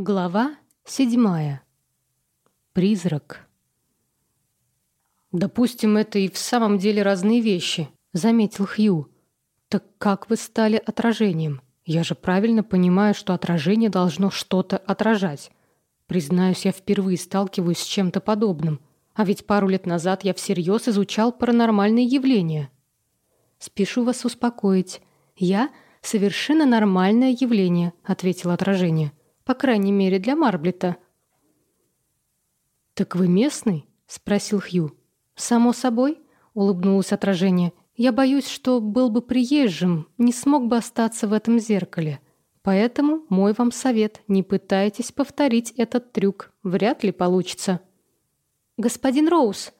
Глава седьмая. Призрак. «Допустим, это и в самом деле разные вещи», — заметил Хью. «Так как вы стали отражением? Я же правильно понимаю, что отражение должно что-то отражать. Признаюсь, я впервые сталкиваюсь с чем-то подобным. А ведь пару лет назад я всерьез изучал паранормальные явления». «Спешу вас успокоить. Я — совершенно нормальное явление», — ответил отражение. По крайней мере, для Марблета. «Так вы местный?» — спросил Хью. «Само собой», — улыбнулось отражение. «Я боюсь, что был бы приезжим, не смог бы остаться в этом зеркале. Поэтому мой вам совет — не пытайтесь повторить этот трюк. Вряд ли получится». «Господин Роуз!»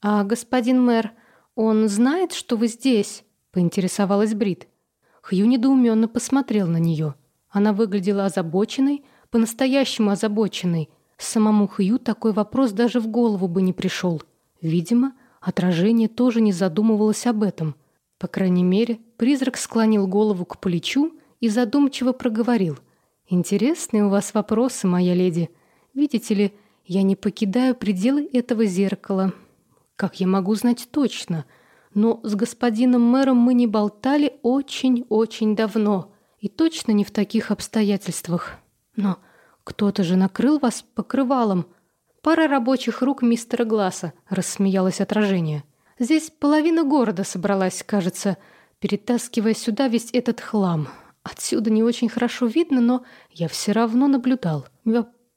«А господин мэр, он знает, что вы здесь?» — поинтересовалась Брит. Хью недоуменно посмотрел на нее — она выглядела озабоченной, по-настоящему озабоченной. Самому Хью такой вопрос даже в голову бы не пришел. Видимо, отражение тоже не задумывалось об этом. По крайней мере, призрак склонил голову к плечу и задумчиво проговорил. «Интересные у вас вопросы, моя леди. Видите ли, я не покидаю пределы этого зеркала. Как я могу знать точно? Но с господином мэром мы не болтали очень-очень давно». И точно не в таких обстоятельствах. Но кто-то же накрыл вас покрывалом. Пара рабочих рук мистера Гласса, рассмеялось отражение. Здесь половина города собралась, кажется, перетаскивая сюда весь этот хлам. Отсюда не очень хорошо видно, но я все равно наблюдал.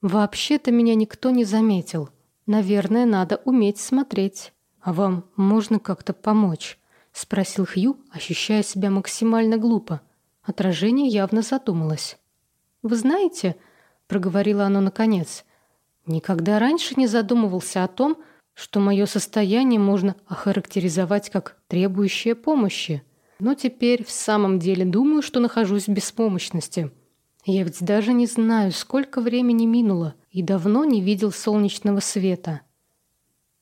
Вообще-то меня никто не заметил. Наверное, надо уметь смотреть. А вам можно как-то помочь? Спросил Хью, ощущая себя максимально глупо. Отражение явно задумалось. «Вы знаете», — проговорило оно наконец, — «никогда раньше не задумывался о том, что мое состояние можно охарактеризовать как требующее помощи. Но теперь в самом деле думаю, что нахожусь в беспомощности. Я ведь даже не знаю, сколько времени минуло, и давно не видел солнечного света.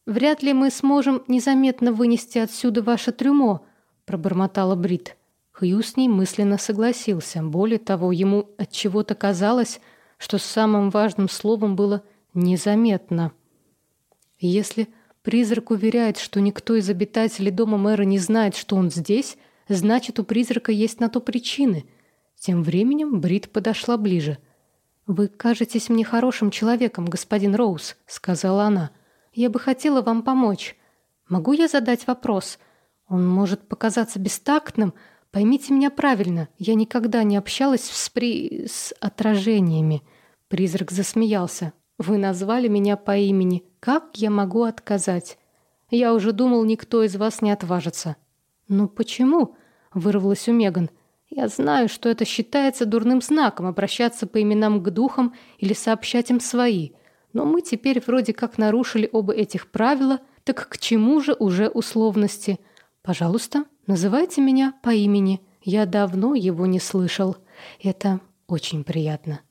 Вряд ли мы сможем незаметно вынести отсюда ваше трюмо», — пробормотала Брит. Хью с ней мысленно согласился. Более того, ему от чего-то казалось, что самым важным словом было незаметно. Если призрак уверяет, что никто из обитателей дома мэра не знает, что он здесь, значит, у призрака есть на то причины. Тем временем Брит подошла ближе. «Вы кажетесь мне хорошим человеком, господин Роуз», — сказала она. «Я бы хотела вам помочь. Могу я задать вопрос? Он может показаться бестактным, Поймите меня правильно, я никогда не общалась с при... с отражениями. Призрак засмеялся. Вы назвали меня по имени. Как я могу отказать? Я уже думал, никто из вас не отважится. Ну почему? Вырвалась у Меган. Я знаю, что это считается дурным знаком обращаться по именам к духам или сообщать им свои. Но мы теперь вроде как нарушили оба этих правила, так к чему же уже условности? Пожалуйста, Называйте меня по имени. Я давно его не слышал. Это очень приятно.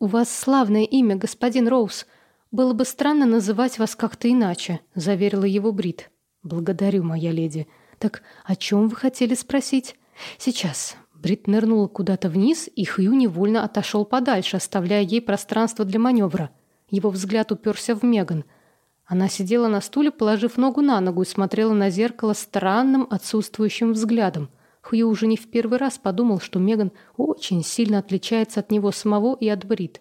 У вас славное имя, господин Роуз. Было бы странно называть вас как-то иначе, заверила его Брит. Благодарю, моя леди. Так о чем вы хотели спросить? Сейчас. Брит нырнула куда-то вниз, и Хью невольно отошел подальше, оставляя ей пространство для маневра. Его взгляд уперся в Меган — она сидела на стуле, положив ногу на ногу и смотрела на зеркало странным отсутствующим взглядом. Хью уже не в первый раз подумал, что Меган очень сильно отличается от него самого и от Брит.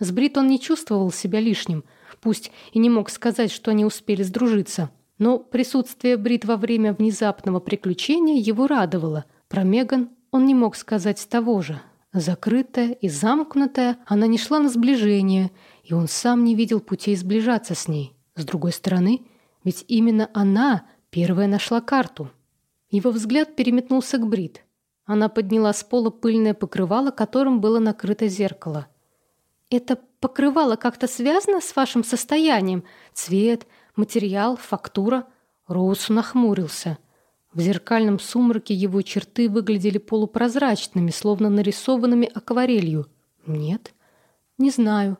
С Брит он не чувствовал себя лишним, пусть и не мог сказать, что они успели сдружиться. Но присутствие Брит во время внезапного приключения его радовало. Про Меган он не мог сказать того же. Закрытая и замкнутая, она не шла на сближение, и он сам не видел путей сближаться с ней. С другой стороны, ведь именно она первая нашла карту. Его взгляд переметнулся к Брит. Она подняла с пола пыльное покрывало, которым было накрыто зеркало. «Это покрывало как-то связано с вашим состоянием? Цвет, материал, фактура?» Роуз нахмурился. В зеркальном сумраке его черты выглядели полупрозрачными, словно нарисованными акварелью. «Нет, не знаю,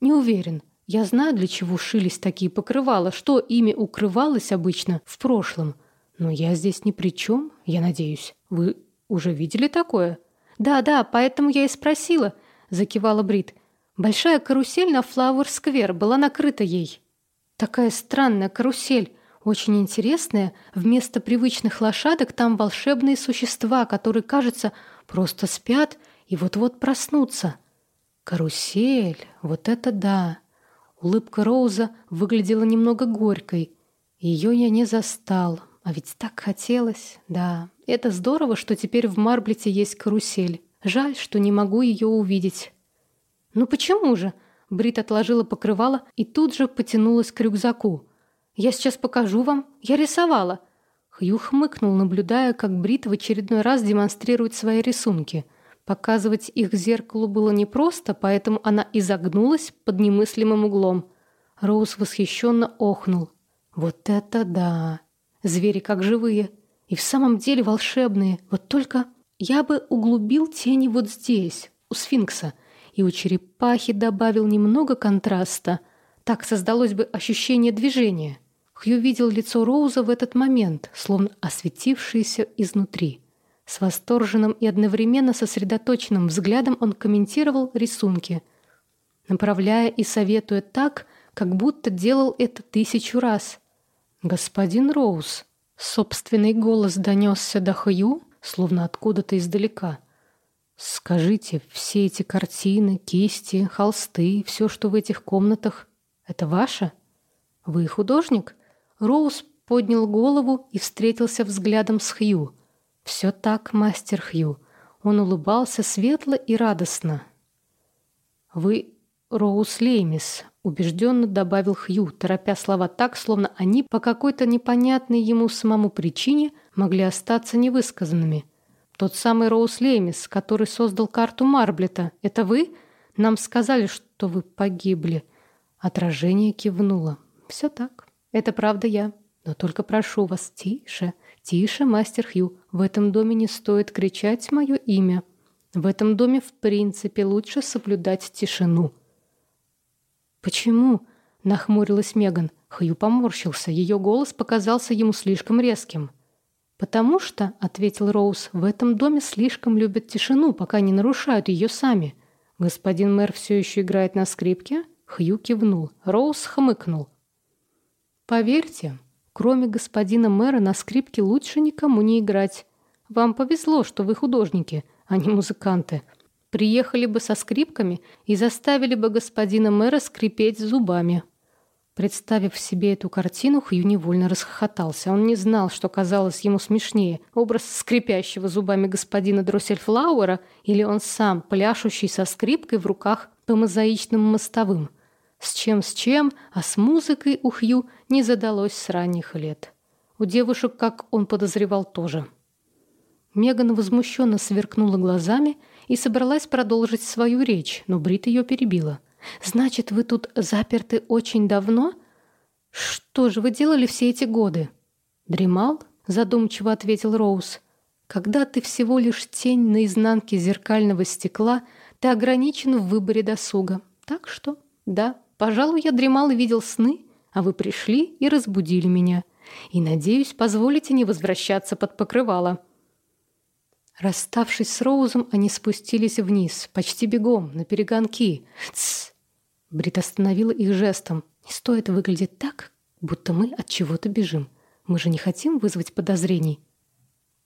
не уверен. Я знаю, для чего шились такие покрывала, что ими укрывалось обычно в прошлом. Но я здесь ни при чем, я надеюсь. Вы уже видели такое? Да-да, поэтому я и спросила. — закивала Брит. «Большая карусель на Флауэр-сквер была накрыта ей». «Такая странная карусель, очень интересная. Вместо привычных лошадок там волшебные существа, которые, кажется, просто спят и вот-вот проснутся». «Карусель, вот это да!» Улыбка Роуза выглядела немного горькой. Ее я не застал, а ведь так хотелось. Да, это здорово, что теперь в Марблете есть карусель. Жаль, что не могу ее увидеть. «Ну почему же?» Брит отложила покрывало и тут же потянулась к рюкзаку. «Я сейчас покажу вам. Я рисовала». Хью хмыкнул, наблюдая, как Брит в очередной раз демонстрирует свои рисунки. Показывать их зеркалу было непросто, поэтому она изогнулась под немыслимым углом. Роуз восхищенно охнул. «Вот это да! Звери как живые! И в самом деле волшебные! Вот только я бы углубил тени вот здесь, у сфинкса, и у черепахи добавил немного контраста. Так создалось бы ощущение движения. Хью видел лицо Роуза в этот момент, словно осветившееся изнутри. С восторженным и одновременно сосредоточенным взглядом он комментировал рисунки, направляя и советуя так, как будто делал это тысячу раз. «Господин Роуз», собственный голос донесся до Хью, словно откуда-то издалека. Скажите, все эти картины, кисти, холсты, все, что в этих комнатах, это ваше? Вы художник? Роуз поднял голову и встретился взглядом с Хью. Все так, мастер Хью. Он улыбался светло и радостно. Вы Роуз Леймис, убежденно добавил Хью, торопя слова так, словно они по какой-то непонятной ему самому причине могли остаться невысказанными. Тот самый Роуз Леймис, который создал карту Марблета. Это вы? Нам сказали, что вы погибли. Отражение кивнуло. Все так. Это правда я. Но только прошу вас, тише, тише, мастер Хью. В этом доме не стоит кричать мое имя. В этом доме, в принципе, лучше соблюдать тишину. Почему? Нахмурилась Меган. Хью поморщился. Ее голос показался ему слишком резким. «Потому что», — ответил Роуз, — «в этом доме слишком любят тишину, пока не нарушают ее сами». «Господин мэр все еще играет на скрипке?» Хью кивнул. Роуз хмыкнул. «Поверьте, кроме господина мэра на скрипке лучше никому не играть. Вам повезло, что вы художники, а не музыканты. Приехали бы со скрипками и заставили бы господина мэра скрипеть зубами». Представив себе эту картину, Хью невольно расхохотался. Он не знал, что казалось ему смешнее. Образ скрипящего зубами господина Дроссельфлауэра или он сам, пляшущий со скрипкой в руках по мозаичным мостовым. С чем с чем, а с музыкой у Хью не задалось с ранних лет. У девушек, как он подозревал, тоже. Меган возмущенно сверкнула глазами и собралась продолжить свою речь, но Брит ее перебила – Значит, вы тут заперты очень давно? Что же вы делали все эти годы? Дремал? Задумчиво ответил Роуз. Когда ты всего лишь тень на изнанке зеркального стекла, ты ограничен в выборе досуга. Так что, да, пожалуй, я дремал и видел сны, а вы пришли и разбудили меня. И, надеюсь, позволите не возвращаться под покрывало. Расставшись с Роузом, они спустились вниз, почти бегом, на перегонки. «Тссс!» Брит остановила их жестом. «Не стоит выглядеть так, будто мы от чего-то бежим. Мы же не хотим вызвать подозрений».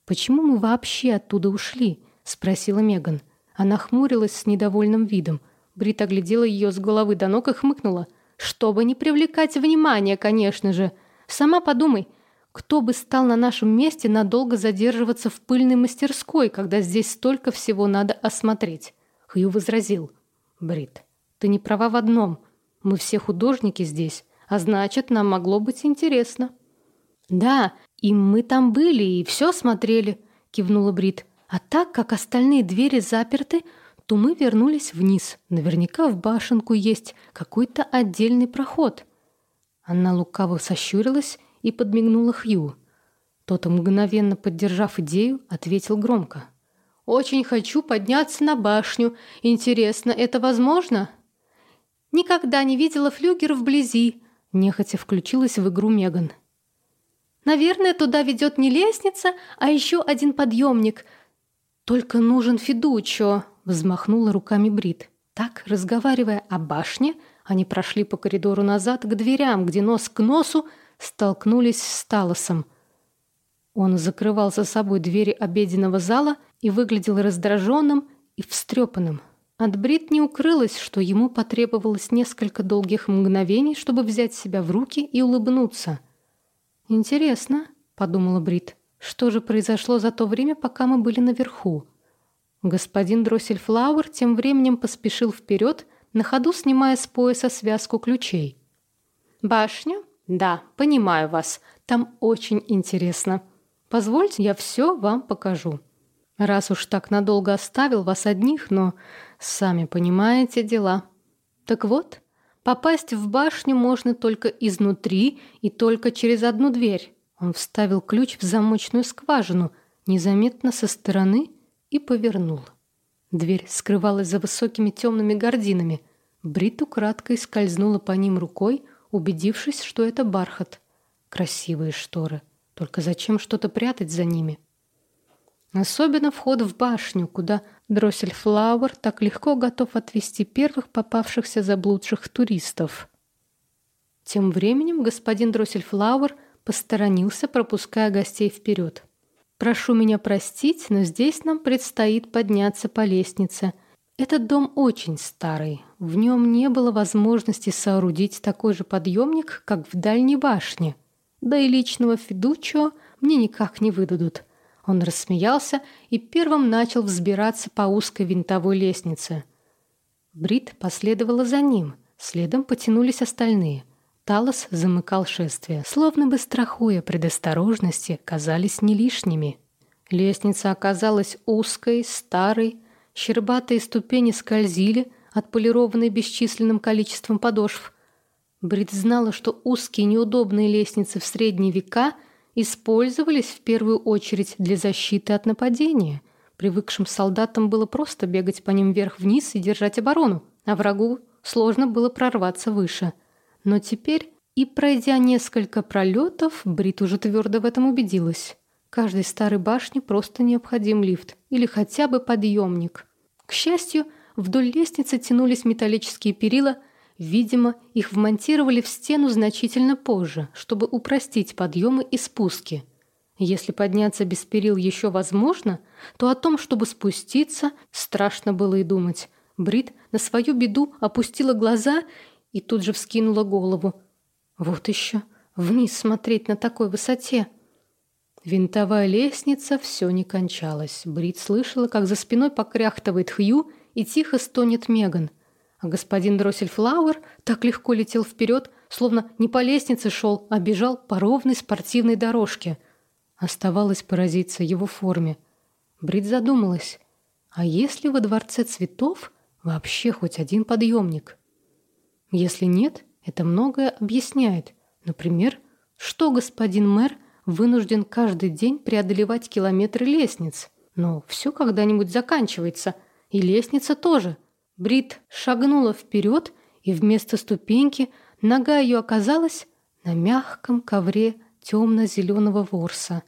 «Почему мы вообще оттуда ушли?» — спросила Меган. Она хмурилась с недовольным видом. Брит оглядела ее с головы до ног и хмыкнула. «Чтобы не привлекать внимания, конечно же. Сама подумай, кто бы стал на нашем месте надолго задерживаться в пыльной мастерской, когда здесь столько всего надо осмотреть? Хью возразил. Брит, ты не права в одном. Мы все художники здесь, а значит, нам могло быть интересно. Да, и мы там были и все смотрели, кивнула Брит. А так как остальные двери заперты, то мы вернулись вниз. Наверняка в башенку есть какой-то отдельный проход. Она лукаво сощурилась и подмигнула Хью. Тот, мгновенно поддержав идею, ответил громко. «Очень хочу подняться на башню. Интересно, это возможно?» «Никогда не видела флюгер вблизи», — нехотя включилась в игру Меган. «Наверное, туда ведет не лестница, а еще один подъемник. Только нужен Федучо», — взмахнула руками Брит. Так, разговаривая о башне, они прошли по коридору назад к дверям, где нос к носу столкнулись с Талосом. Он закрывал за собой двери обеденного зала и выглядел раздраженным и встрепанным. От Брит не укрылось, что ему потребовалось несколько долгих мгновений, чтобы взять себя в руки и улыбнуться. «Интересно», — подумала Брит, — «что же произошло за то время, пока мы были наверху?» Господин Дроссельфлауэр тем временем поспешил вперед, на ходу снимая с пояса связку ключей. «Башня? Да, понимаю вас. Там очень интересно. Позвольте, я все вам покажу. Раз уж так надолго оставил вас одних, но, сами понимаете, дела. Так вот, попасть в башню можно только изнутри и только через одну дверь». Он вставил ключ в замочную скважину, незаметно со стороны, и повернул. Дверь скрывалась за высокими темными гардинами. Брит украдкой скользнула по ним рукой, убедившись, что это бархат. Красивые шторы. Только зачем что-то прятать за ними? Особенно вход в башню, куда Дроссельфлауэр так легко готов отвести первых попавшихся заблудших туристов. Тем временем господин Дроссельфлауэр посторонился, пропуская гостей вперед. Прошу меня простить, но здесь нам предстоит подняться по лестнице. Этот дом очень старый. В нем не было возможности соорудить такой же подъемник, как в дальней башне. Да и личного Федуччо мне никак не выдадут. Он рассмеялся и первым начал взбираться по узкой винтовой лестнице. Брит последовала за ним. Следом потянулись остальные. Талос замыкал шествие, словно бы страхуя предосторожности, казались не лишними. Лестница оказалась узкой, старой, щербатые ступени скользили, отполированные бесчисленным количеством подошв. Брит знала, что узкие неудобные лестницы в средние века использовались в первую очередь для защиты от нападения. Привыкшим солдатам было просто бегать по ним вверх-вниз и держать оборону, а врагу сложно было прорваться выше – но теперь, и пройдя несколько пролетов, Брит уже твердо в этом убедилась. Каждой старой башне просто необходим лифт или хотя бы подъемник. К счастью, вдоль лестницы тянулись металлические перила, видимо, их вмонтировали в стену значительно позже, чтобы упростить подъемы и спуски. Если подняться без перил еще возможно, то о том, чтобы спуститься, страшно было и думать. Брит на свою беду опустила глаза и тут же вскинула голову. Вот еще, вниз смотреть на такой высоте. Винтовая лестница все не кончалась. Брит слышала, как за спиной покряхтывает Хью и тихо стонет Меган. А господин Дроссельфлауэр так легко летел вперед, словно не по лестнице шел, а бежал по ровной спортивной дорожке. Оставалось поразиться его форме. Брит задумалась, а если во Дворце цветов вообще хоть один подъемник? Если нет, это многое объясняет. Например, что господин мэр вынужден каждый день преодолевать километры лестниц. Но все когда-нибудь заканчивается. И лестница тоже. Брит шагнула вперед, и вместо ступеньки нога ее оказалась на мягком ковре темно-зеленого ворса.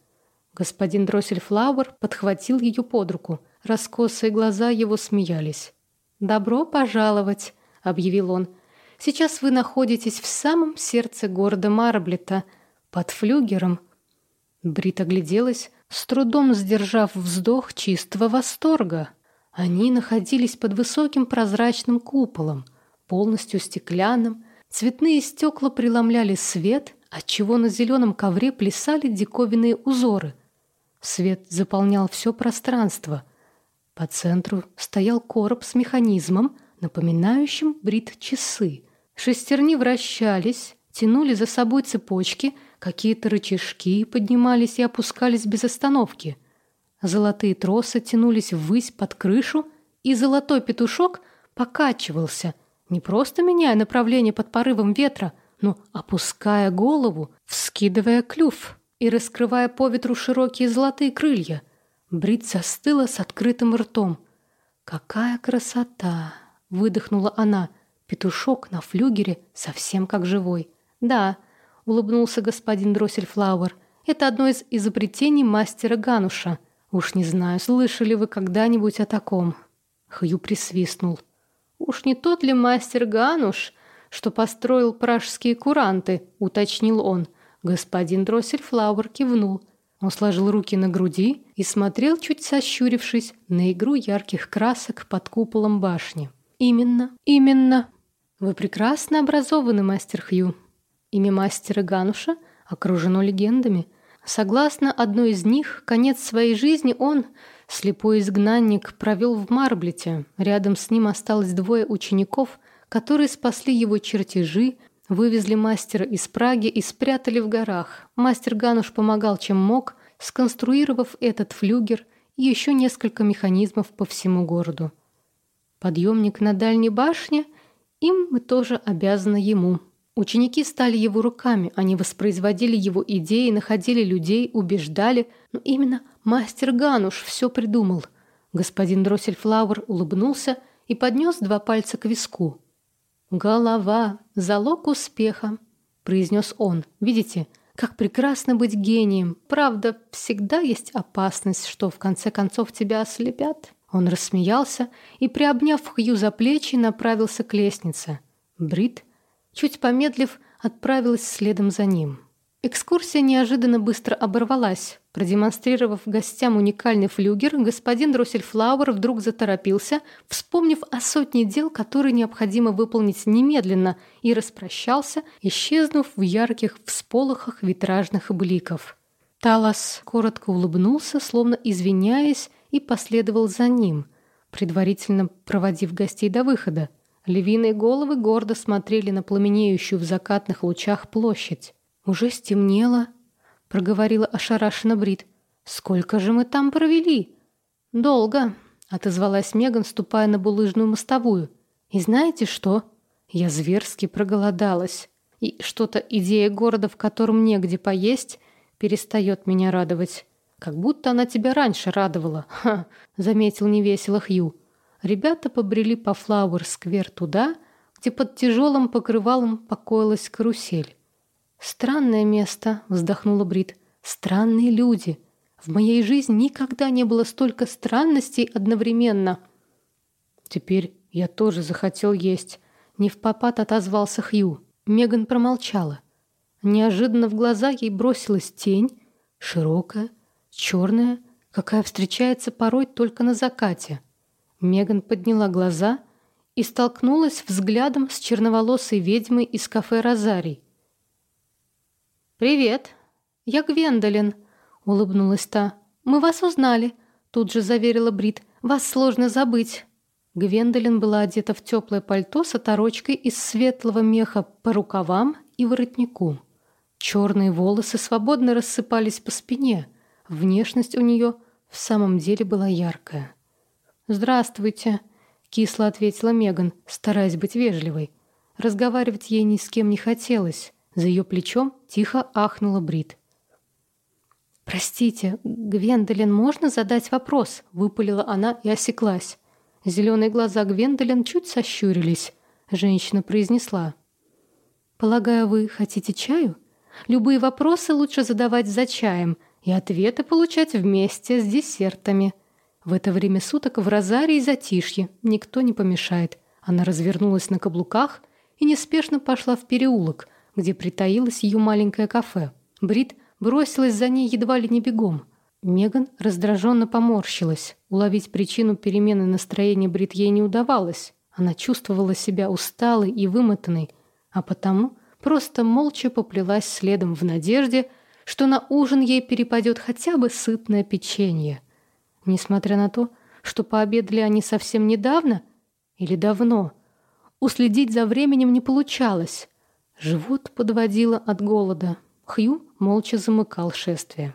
Господин Дроссельфлауэр подхватил ее под руку. Раскосые глаза его смеялись. «Добро пожаловать», — объявил он. Сейчас вы находитесь в самом сердце города Марблета, под флюгером. Брит огляделась, с трудом сдержав вздох чистого восторга. Они находились под высоким прозрачным куполом, полностью стеклянным. Цветные стекла преломляли свет, отчего на зеленом ковре плясали диковинные узоры. Свет заполнял все пространство. По центру стоял короб с механизмом, напоминающим брит часы. Шестерни вращались, тянули за собой цепочки, какие-то рычажки поднимались и опускались без остановки. Золотые тросы тянулись ввысь под крышу, и золотой петушок покачивался, не просто меняя направление под порывом ветра, но опуская голову, вскидывая клюв и раскрывая по ветру широкие золотые крылья. Брит застыла с открытым ртом. «Какая красота!» — выдохнула она — Петушок на флюгере совсем как живой. Да, улыбнулся господин Дроссельфлауэр. Это одно из изобретений мастера Гануша. Уж не знаю, слышали вы когда-нибудь о таком? Хью присвистнул. Уж не тот ли мастер Гануш, что построил пражские куранты, уточнил он. Господин Дроссельфлауэр кивнул. Он сложил руки на груди и смотрел, чуть сощурившись, на игру ярких красок под куполом башни. «Именно, именно. Вы прекрасно образованы, мастер Хью. Имя мастера Гануша окружено легендами. Согласно одной из них, конец своей жизни он, слепой изгнанник, провел в Марблете. Рядом с ним осталось двое учеников, которые спасли его чертежи, Вывезли мастера из Праги и спрятали в горах. Мастер Гануш помогал чем мог, сконструировав этот флюгер и еще несколько механизмов по всему городу. Подъемник на дальней башне, им мы тоже обязаны ему. Ученики стали его руками, они воспроизводили его идеи, находили людей, убеждали, но именно мастер Гануш все придумал. Господин Дроссельфлауэр улыбнулся и поднес два пальца к виску. «Голова — залог успеха», — произнес он. «Видите, как прекрасно быть гением. Правда, всегда есть опасность, что в конце концов тебя ослепят». Он рассмеялся и, приобняв Хью за плечи, направился к лестнице. Брит, чуть помедлив, отправилась следом за ним. Экскурсия неожиданно быстро оборвалась. Продемонстрировав гостям уникальный флюгер, господин Дроссельфлауэр вдруг заторопился, вспомнив о сотне дел, которые необходимо выполнить немедленно, и распрощался, исчезнув в ярких всполохах витражных бликов. Талас коротко улыбнулся, словно извиняясь, и последовал за ним, предварительно проводив гостей до выхода. Львиные головы гордо смотрели на пламенеющую в закатных лучах площадь. «Уже стемнело», — проговорила ошарашенно Брит. «Сколько же мы там провели?» «Долго», — отозвалась Меган, ступая на булыжную мостовую. «И знаете что? Я зверски проголодалась. И что-то идея города, в котором негде поесть, перестает меня радовать. Как будто она тебя раньше радовала», — ха, заметил невесело Хью. Ребята побрели по Флауэр-сквер туда, где под тяжелым покрывалом покоилась карусель. «Странное место», — вздохнула Брит. «Странные люди. В моей жизни никогда не было столько странностей одновременно». «Теперь я тоже захотел есть», — не в попад отозвался Хью. Меган промолчала. Неожиданно в глаза ей бросилась тень, широкая, черная, какая встречается порой только на закате. Меган подняла глаза и столкнулась взглядом с черноволосой ведьмой из кафе «Розарий». «Привет, я Гвендолин», — улыбнулась та. «Мы вас узнали», — тут же заверила Брит. «Вас сложно забыть». Гвендолин была одета в теплое пальто с оторочкой из светлого меха по рукавам и воротнику. Черные волосы свободно рассыпались по спине. Внешность у нее в самом деле была яркая. «Здравствуйте», — кисло ответила Меган, стараясь быть вежливой. Разговаривать ей ни с кем не хотелось. За ее плечом тихо ахнула Брит. «Простите, Гвендолин, можно задать вопрос?» — выпалила она и осеклась. Зеленые глаза Гвендолин чуть сощурились. Женщина произнесла. «Полагаю, вы хотите чаю? Любые вопросы лучше задавать за чаем и ответы получать вместе с десертами. В это время суток в розарии затишье, никто не помешает». Она развернулась на каблуках и неспешно пошла в переулок, где притаилось ее маленькое кафе. Брит бросилась за ней едва ли не бегом. Меган раздраженно поморщилась. Уловить причину перемены настроения Брит ей не удавалось. Она чувствовала себя усталой и вымотанной, а потому просто молча поплелась следом в надежде, что на ужин ей перепадет хотя бы сытное печенье. Несмотря на то, что пообедали они совсем недавно или давно, уследить за временем не получалось. Живот подводило от голода. Хью молча замыкал шествие.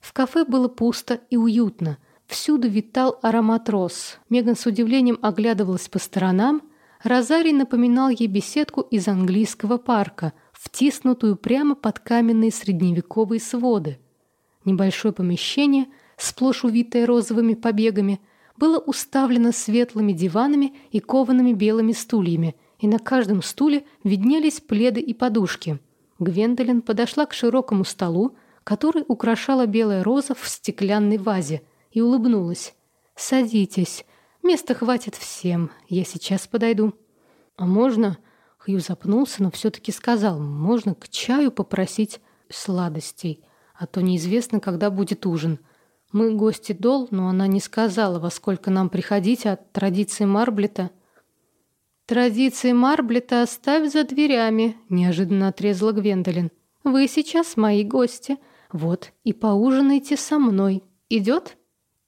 В кафе было пусто и уютно. Всюду витал аромат роз. Меган с удивлением оглядывалась по сторонам. Розарий напоминал ей беседку из английского парка, втиснутую прямо под каменные средневековые своды. Небольшое помещение, сплошь увитое розовыми побегами, было уставлено светлыми диванами и коваными белыми стульями – и на каждом стуле виднелись пледы и подушки. Гвендолин подошла к широкому столу, который украшала белая роза в стеклянной вазе, и улыбнулась. «Садитесь. Места хватит всем. Я сейчас подойду». «А можно?» Хью запнулся, но все-таки сказал, «Можно к чаю попросить сладостей, а то неизвестно, когда будет ужин». Мы гости Дол, но она не сказала, во сколько нам приходить, а традиции Марблета... «Традиции Марблета оставь за дверями», — неожиданно отрезала Гвендолин. «Вы сейчас мои гости. Вот, и поужинайте со мной. Идет?»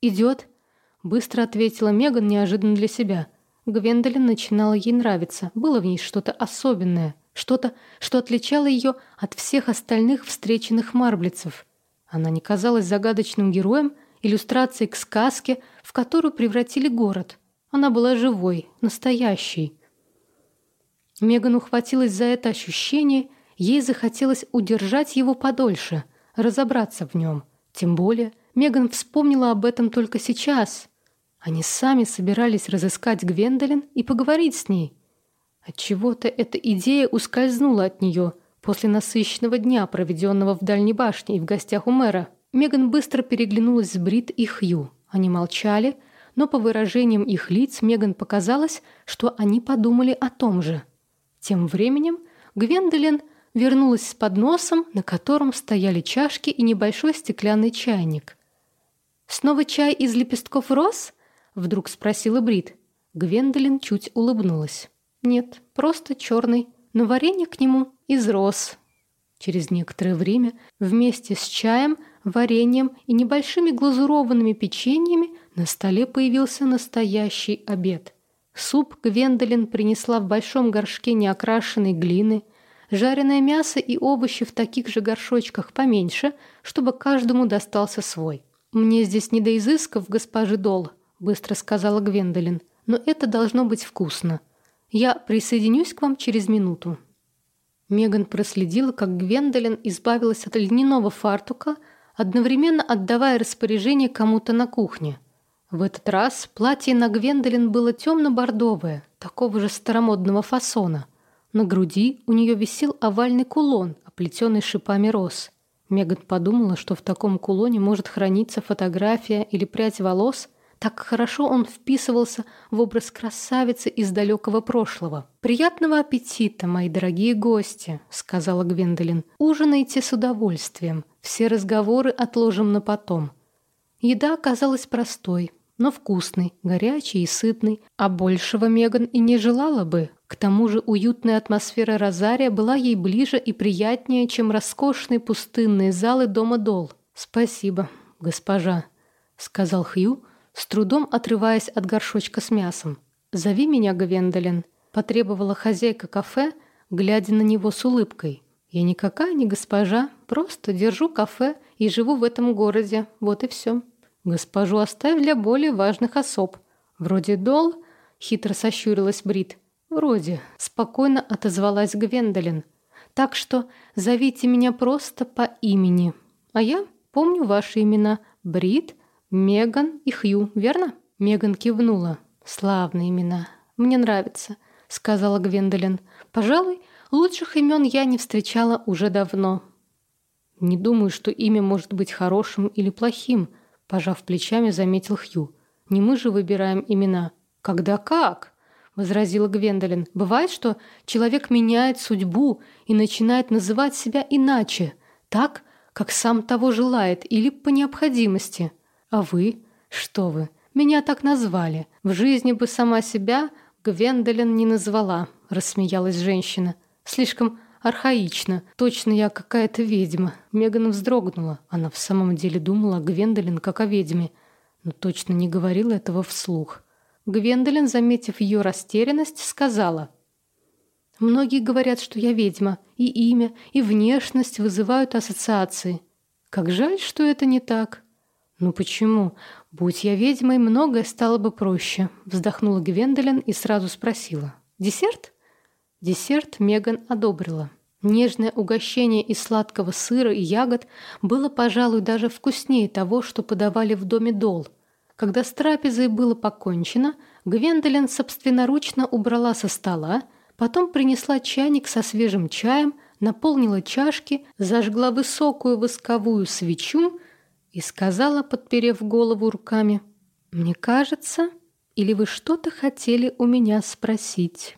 «Идет», — быстро ответила Меган неожиданно для себя. Гвендолин начинала ей нравиться. Было в ней что-то особенное, что-то, что отличало ее от всех остальных встреченных марблицев. Она не казалась загадочным героем, иллюстрацией к сказке, в которую превратили город. Она была живой, настоящей. Меган ухватилась за это ощущение, ей захотелось удержать его подольше, разобраться в нем. Тем более Меган вспомнила об этом только сейчас. Они сами собирались разыскать Гвендолин и поговорить с ней. Отчего-то эта идея ускользнула от нее – После насыщенного дня, проведенного в дальней башне и в гостях у мэра, Меган быстро переглянулась с Брит и Хью. Они молчали, но по выражениям их лиц Меган показалось, что они подумали о том же. Тем временем Гвендолин вернулась с подносом, на котором стояли чашки и небольшой стеклянный чайник. «Снова чай из лепестков роз?» — вдруг спросила Брит. Гвендолин чуть улыбнулась. «Нет, просто черный, но варенье к нему из роз. Через некоторое время вместе с чаем, вареньем и небольшими глазурованными печеньями на столе появился настоящий обед. Суп Гвендолин принесла в большом горшке неокрашенной глины, жареное мясо и овощи в таких же горшочках поменьше, чтобы каждому достался свой. «Мне здесь не до изысков, госпожи Дол», — быстро сказала Гвендолин, «но это должно быть вкусно. Я присоединюсь к вам через минуту». Меган проследила, как Гвендолин избавилась от льняного фартука, одновременно отдавая распоряжение кому-то на кухне. В этот раз платье на Гвендолин было темно-бордовое, такого же старомодного фасона. На груди у нее висел овальный кулон, оплетенный шипами роз. Меган подумала, что в таком кулоне может храниться фотография или прядь волос – так хорошо он вписывался в образ красавицы из далекого прошлого. «Приятного аппетита, мои дорогие гости», — сказала Гвендолин. «Ужинайте с удовольствием. Все разговоры отложим на потом». Еда оказалась простой, но вкусной, горячей и сытной, а большего Меган и не желала бы. К тому же уютная атмосфера Розария была ей ближе и приятнее, чем роскошные пустынные залы дома Дол. «Спасибо, госпожа», — сказал Хью, с трудом отрываясь от горшочка с мясом. «Зови меня, Гвендолин», — потребовала хозяйка кафе, глядя на него с улыбкой. «Я никакая не госпожа, просто держу кафе и живу в этом городе, вот и все. Госпожу оставь для более важных особ. Вроде Дол», — хитро сощурилась Брит. «Вроде», — спокойно отозвалась Гвендолин. «Так что зовите меня просто по имени. А я помню ваши имена. Брит, Меган и Хью, верно? Меган кивнула. Славные имена. Мне нравится, сказала Гвендолин. Пожалуй, лучших имен я не встречала уже давно. Не думаю, что имя может быть хорошим или плохим, пожав плечами, заметил Хью. Не мы же выбираем имена. Когда как? возразила Гвендолин. Бывает, что человек меняет судьбу и начинает называть себя иначе, так, как сам того желает или по необходимости. А вы? Что вы? Меня так назвали. В жизни бы сама себя Гвендолин не назвала, рассмеялась женщина. Слишком архаично. Точно я какая-то ведьма. Меган вздрогнула. Она в самом деле думала о Гвендолин как о ведьме, но точно не говорила этого вслух. Гвендолин, заметив ее растерянность, сказала: Многие говорят, что я ведьма, и имя, и внешность вызывают ассоциации. Как жаль, что это не так. «Ну почему? Будь я ведьмой, многое стало бы проще», — вздохнула Гвендолин и сразу спросила. «Десерт?» Десерт Меган одобрила. Нежное угощение из сладкого сыра и ягод было, пожалуй, даже вкуснее того, что подавали в доме Дол. Когда с трапезой было покончено, Гвендолин собственноручно убрала со стола, потом принесла чайник со свежим чаем, наполнила чашки, зажгла высокую восковую свечу и сказала, подперев голову руками, «Мне кажется, или вы что-то хотели у меня спросить?»